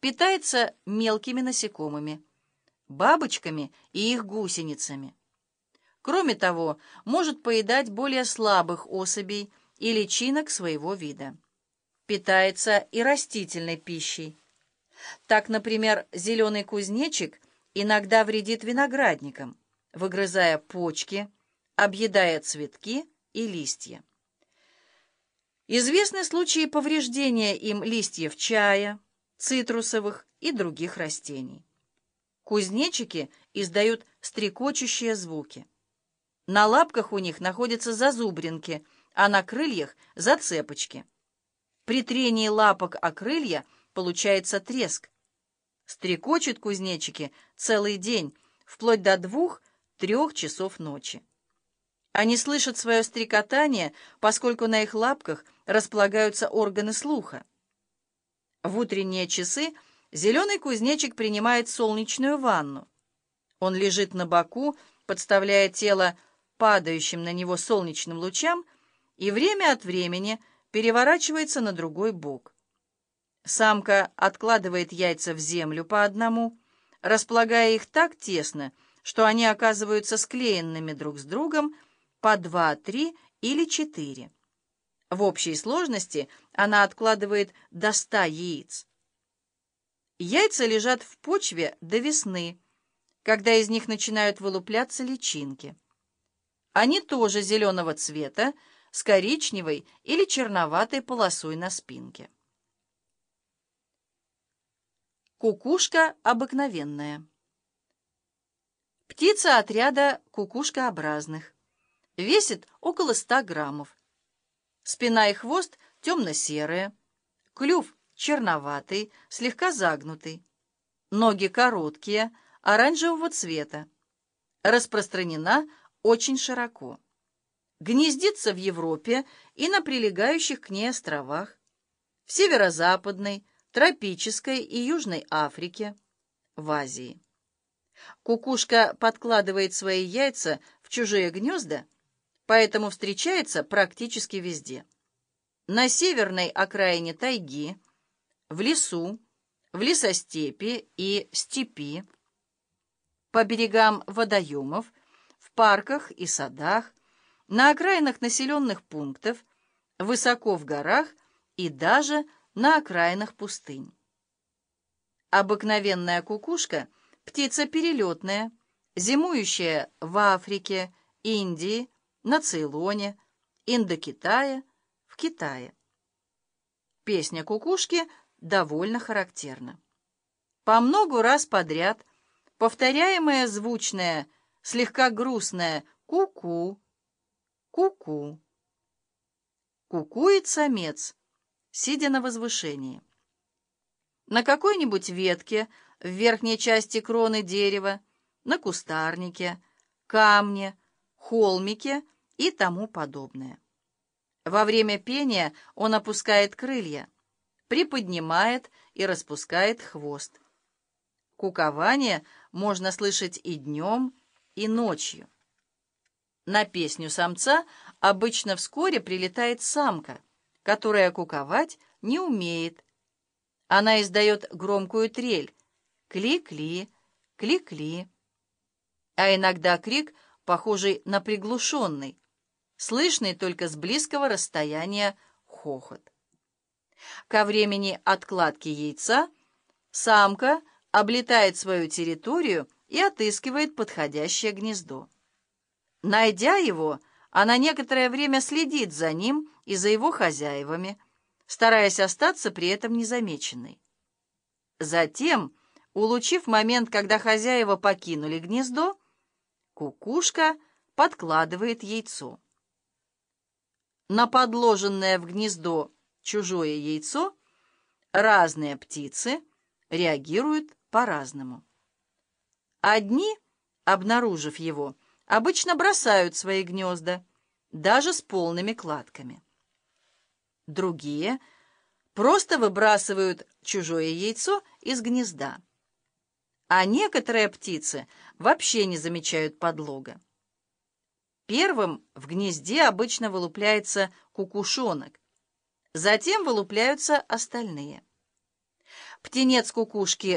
Питается мелкими насекомыми, бабочками и их гусеницами. Кроме того, может поедать более слабых особей и личинок своего вида. Питается и растительной пищей. Так, например, зеленый кузнечик иногда вредит виноградникам, выгрызая почки, объедая цветки и листья. Известны случаи повреждения им листьев чая, цитрусовых и других растений. Кузнечики издают стрекочущие звуки. На лапках у них находятся зазубринки, а на крыльях — зацепочки. При трении лапок о крылья получается треск. Стрекочут кузнечики целый день, вплоть до двух-трех часов ночи. Они слышат свое стрекотание, поскольку на их лапках располагаются органы слуха. В утренние часы зеленый кузнечик принимает солнечную ванну. Он лежит на боку, подставляя тело падающим на него солнечным лучам и время от времени переворачивается на другой бок. Самка откладывает яйца в землю по одному, располагая их так тесно, что они оказываются склеенными друг с другом по два, три или четыре. В общей сложности она откладывает до ста яиц. Яйца лежат в почве до весны, когда из них начинают вылупляться личинки. Они тоже зеленого цвета, с коричневой или черноватой полосой на спинке. Кукушка обыкновенная. Птица отряда кукушкообразных. Весит около 100 граммов. Спина и хвост темно-серые, клюв черноватый, слегка загнутый, ноги короткие, оранжевого цвета. Распространена очень широко. Гнездится в Европе и на прилегающих к ней островах, в северо-западной, тропической и южной Африке, в Азии. Кукушка подкладывает свои яйца в чужие гнезда, поэтому встречается практически везде. На северной окраине тайги, в лесу, в лесостепи и степи, по берегам водоемов, парках и садах, на окраинах населенных пунктов, высоко в горах и даже на окраинах пустынь. Обыкновенная кукушка – птица перелетная, зимующая в Африке, Индии, на Цейлоне, Индокитае, в Китае. Песня кукушки довольно характерна. По многу раз подряд повторяемая звучная слегка грустное «ку-ку», «ку-ку». Кукует самец, сидя на возвышении. На какой-нибудь ветке в верхней части кроны дерева, на кустарнике, камне, холмике и тому подобное. Во время пения он опускает крылья, приподнимает и распускает хвост. Кукование можно слышать и днем, и ночью. На песню самца обычно вскоре прилетает самка, которая куковать не умеет. Она издает громкую трель «кли-кли, кли-кли», а иногда крик, похожий на приглушенный, слышный только с близкого расстояния хохот. Ко времени откладки яйца самка облетает свою территорию и отыскивает подходящее гнездо. Найдя его, она некоторое время следит за ним и за его хозяевами, стараясь остаться при этом незамеченной. Затем, улучив момент, когда хозяева покинули гнездо, кукушка подкладывает яйцо. На подложенное в гнездо чужое яйцо разные птицы реагируют по-разному. Одни, обнаружив его, обычно бросают свои гнезда, даже с полными кладками. Другие просто выбрасывают чужое яйцо из гнезда. А некоторые птицы вообще не замечают подлога. Первым в гнезде обычно вылупляется кукушонок, затем вылупляются остальные. птенец кукушки